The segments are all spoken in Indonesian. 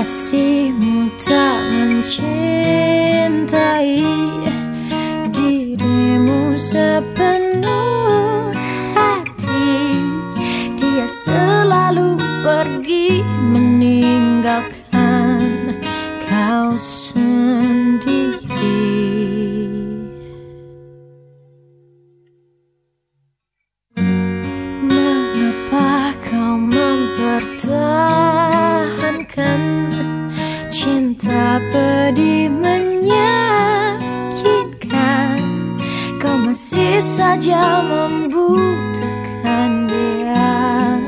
Kasihmu tak mencintai dirimu sepenuh hati. Dia selalu pergi meninggalkan saja membutuhkan dia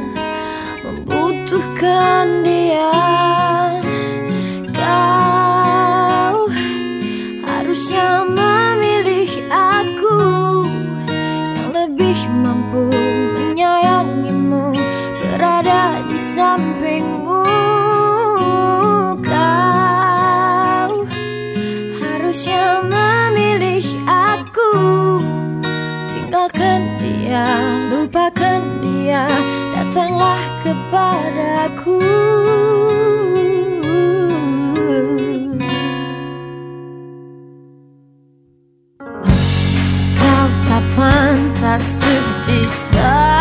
Membutuhkan dia. Kau harusnya memilih aku Yang lebih mampu menyayangimu Berada di sampingmu нас ты десятки.